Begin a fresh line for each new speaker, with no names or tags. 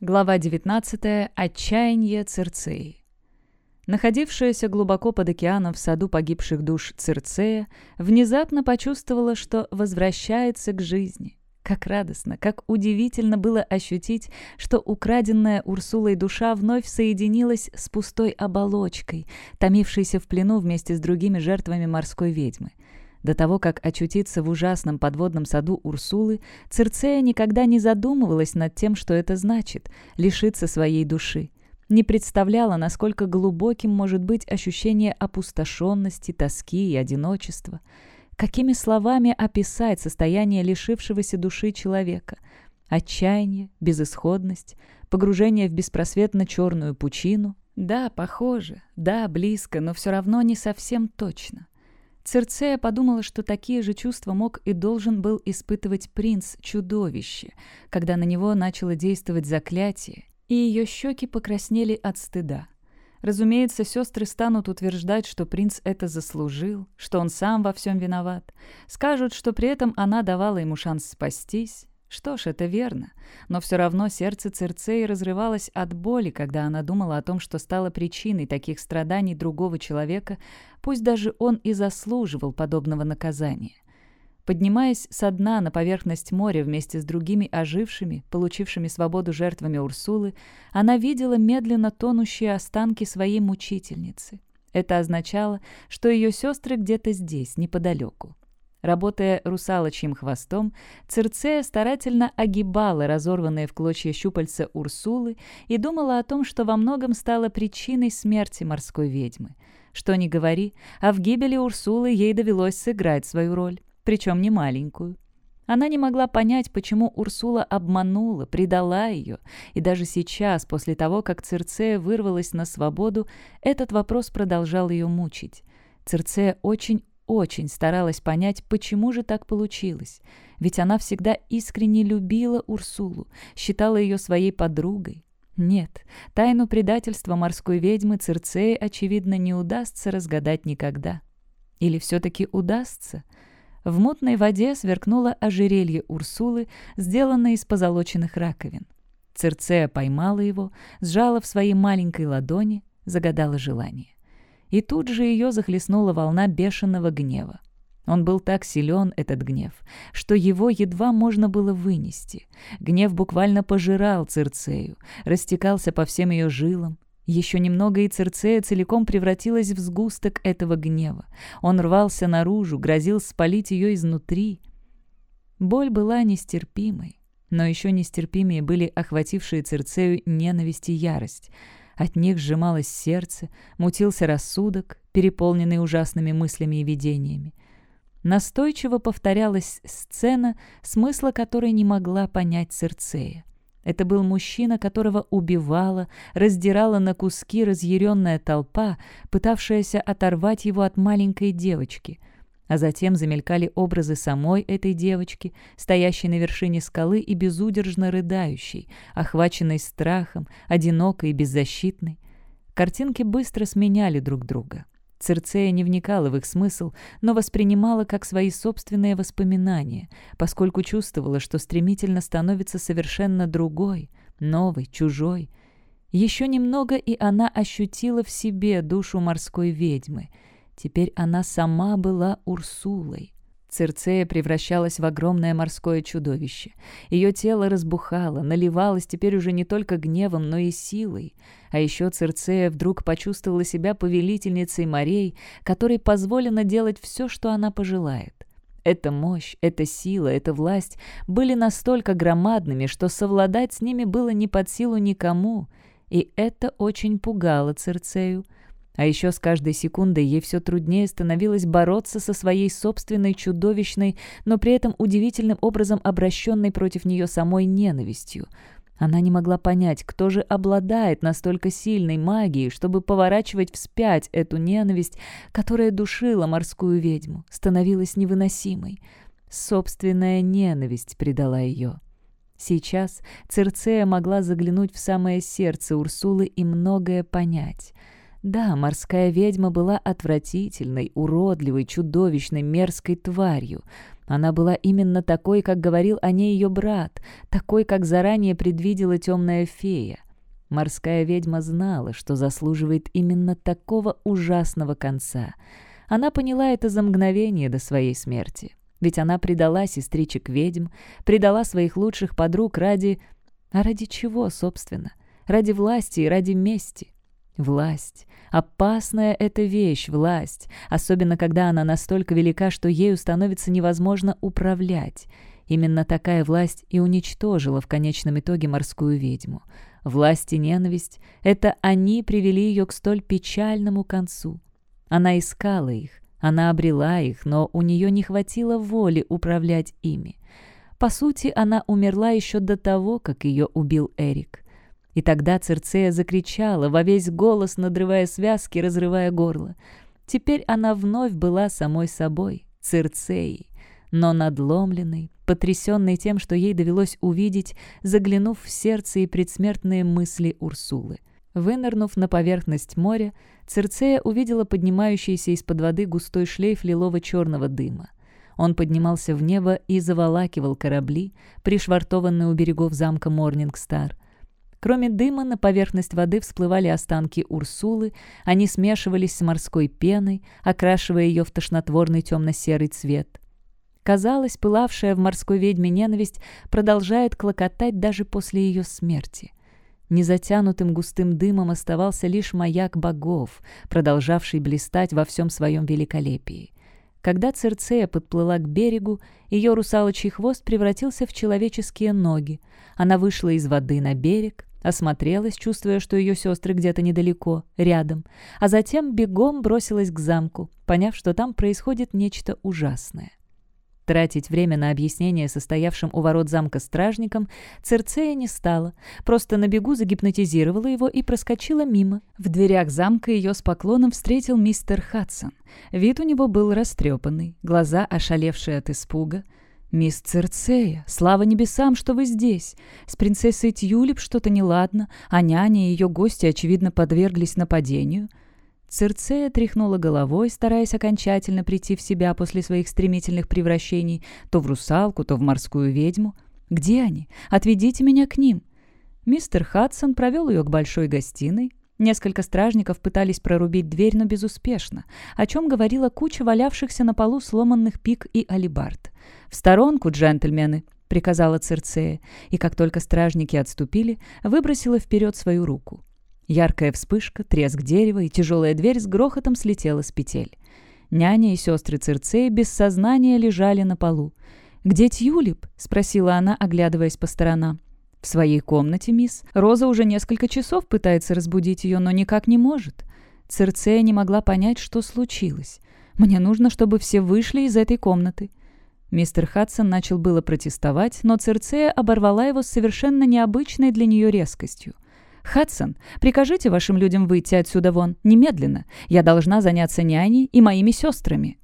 Глава 19. Отчаяние Цирцеи. Находившаяся глубоко под океаном в саду погибших душ Цирцея внезапно почувствовала, что возвращается к жизни. Как радостно, как удивительно было ощутить, что украденная Урсулой душа вновь соединилась с пустой оболочкой, томившейся в плену вместе с другими жертвами морской ведьмы. До того, как очутиться в ужасном подводном саду Урсулы, Цирцея никогда не задумывалась над тем, что это значит — лишиться своей души. Не представляла, насколько глубоким может быть ощущение опустошенности, тоски и одиночества. Какими словами описать состояние лишившегося души человека? Отчаяние, безысходность, погружение в беспросветно черную пучину? Да, похоже, да, близко, но все равно не совсем точно. Церцея подумала, что такие же чувства мог и должен был испытывать принц-чудовище, когда на него начало действовать заклятие, и ее щеки покраснели от стыда. Разумеется, сестры станут утверждать, что принц это заслужил, что он сам во всем виноват. Скажут, что при этом она давала ему шанс спастись, что ж, это верно. Но все равно сердце Церцеи разрывалось от боли, когда она думала о том, что стало причиной таких страданий другого человека, пусть даже он и заслуживал подобного наказания. Поднимаясь со дна на поверхность моря вместе с другими ожившими, получившими свободу жертвами Урсулы, она видела медленно тонущие останки своей мучительницы. Это означало, что ее сестры где-то здесь, неподалеку. Работая русалочьим хвостом, Цирцея старательно огибала разорванные в клочья щупальца Урсулы и думала о том, что во многом стало причиной смерти морской ведьмы. Что ни говори, а в гибели Урсулы ей довелось сыграть свою роль, причем не маленькую. Она не могла понять, почему Урсула обманула, предала ее, и даже сейчас, после того, как Цирцея вырвалась на свободу, этот вопрос продолжал ее мучить. Цирцея очень очень старалась понять, почему же так получилось. Ведь она всегда искренне любила Урсулу, считала ее своей подругой. Нет, тайну предательства морской ведьмы Цирцеи, очевидно, не удастся разгадать никогда. Или все-таки удастся? В мутной воде сверкнуло ожерелье Урсулы, сделанное из позолоченных раковин. Цирцея поймала его, сжала в своей маленькой ладони, загадала желание и тут же ее захлестнула волна бешеного гнева. Он был так силен, этот гнев, что его едва можно было вынести. Гнев буквально пожирал Цирцею, растекался по всем ее жилам. Еще немного, и Цирцея целиком превратилась в сгусток этого гнева. Он рвался наружу, грозил спалить ее изнутри. Боль была нестерпимой, но еще нестерпимее были охватившие Цирцею ненависть и ярость — от них сжималось сердце, мутился рассудок, переполненный ужасными мыслями и видениями. Настойчиво повторялась сцена, смысла которой не могла понять Церцея. Это был мужчина, которого убивала, раздирала на куски разъяренная толпа, пытавшаяся оторвать его от маленькой девочки — а затем замелькали образы самой этой девочки, стоящей на вершине скалы и безудержно рыдающей, охваченной страхом, одинокой и беззащитной. Картинки быстро сменяли друг друга. Церцея не вникала в их смысл, но воспринимала как свои собственные воспоминания, поскольку чувствовала, что стремительно становится совершенно другой, новой, чужой. Еще немного, и она ощутила в себе душу морской ведьмы — Теперь она сама была Урсулой. Цирцея превращалась в огромное морское чудовище. Ее тело разбухало, наливалось теперь уже не только гневом, но и силой. А еще Цирцея вдруг почувствовала себя повелительницей морей, которой позволено делать все, что она пожелает. Эта мощь, эта сила, эта власть были настолько громадными, что совладать с ними было не под силу никому, и это очень пугало Цирцею. А еще с каждой секундой ей все труднее становилось бороться со своей собственной чудовищной, но при этом удивительным образом обращенной против нее самой ненавистью. Она не могла понять, кто же обладает настолько сильной магией, чтобы поворачивать вспять эту ненависть, которая душила морскую ведьму, становилась невыносимой. Собственная ненависть предала ее. Сейчас Церцея могла заглянуть в самое сердце Урсулы и многое понять — Да, морская ведьма была отвратительной, уродливой, чудовищной, мерзкой тварью. Она была именно такой, как говорил о ней ее брат, такой, как заранее предвидела темная фея. Морская ведьма знала, что заслуживает именно такого ужасного конца. Она поняла это за мгновение до своей смерти. Ведь она предала сестричек ведьм, предала своих лучших подруг ради... А ради чего, собственно? Ради власти и ради мести. Власть. Опасная эта вещь, власть, особенно когда она настолько велика, что ею становится невозможно управлять. Именно такая власть и уничтожила в конечном итоге морскую ведьму. Власть и ненависть — это они привели ее к столь печальному концу. Она искала их, она обрела их, но у нее не хватило воли управлять ими. По сути, она умерла еще до того, как ее убил Эрик. И тогда Церцея закричала во весь голос, надрывая связки, разрывая горло. Теперь она вновь была самой собой, Церцеей, но надломленной, потрясенной тем, что ей довелось увидеть, заглянув в сердце и предсмертные мысли Урсулы. Вынырнув на поверхность моря, Церцея увидела поднимающийся из-под воды густой шлейф лилово-черного дыма. Он поднимался в небо и заволакивал корабли, пришвартованные у берегов замка Морнингстар — Кроме дыма, на поверхность воды всплывали останки Урсулы, они смешивались с морской пеной, окрашивая ее в тошнотворный темно-серый цвет. Казалось, пылавшая в морской ведьме ненависть продолжает клокотать даже после ее смерти. Незатянутым густым дымом оставался лишь маяк богов, продолжавший блистать во всем своем великолепии. Когда Церцея подплыла к берегу, ее русалочий хвост превратился в человеческие ноги. Она вышла из воды на берег, Осмотрелась, чувствуя, что ее сестры где-то недалеко, рядом, а затем бегом бросилась к замку, поняв, что там происходит нечто ужасное. Тратить время на объяснение состоявшим у ворот замка стражникам Церцея не стала, просто на бегу загипнотизировала его и проскочила мимо. В дверях замка ее с поклоном встретил мистер Хадсон. Вид у него был растрепанный, глаза ошалевшие от испуга — «Мисс Церцея, слава небесам, что вы здесь! С принцессой Тюлип что-то неладно, а няня и ее гости, очевидно, подверглись нападению». Церцея тряхнула головой, стараясь окончательно прийти в себя после своих стремительных превращений то в русалку, то в морскую ведьму. «Где они? Отведите меня к ним!» Мистер Хадсон провел ее к большой гостиной. Несколько стражников пытались прорубить дверь, но безуспешно, о чем говорила куча валявшихся на полу сломанных пик и алибард. «В сторонку, джентльмены!» — приказала Церцея, и как только стражники отступили, выбросила вперед свою руку. Яркая вспышка, треск дерева, и тяжелая дверь с грохотом слетела с петель. Няня и сестры Церцеи без сознания лежали на полу. «Где Тюлип?» — спросила она, оглядываясь по сторонам. «В своей комнате, мисс. Роза уже несколько часов пытается разбудить ее, но никак не может». Церцея не могла понять, что случилось. «Мне нужно, чтобы все вышли из этой комнаты». Мистер Хадсон начал было протестовать, но Церцея оборвала его с совершенно необычной для нее резкостью. «Хадсон, прикажите вашим людям выйти отсюда вон, немедленно. Я должна заняться няней и моими сестрами».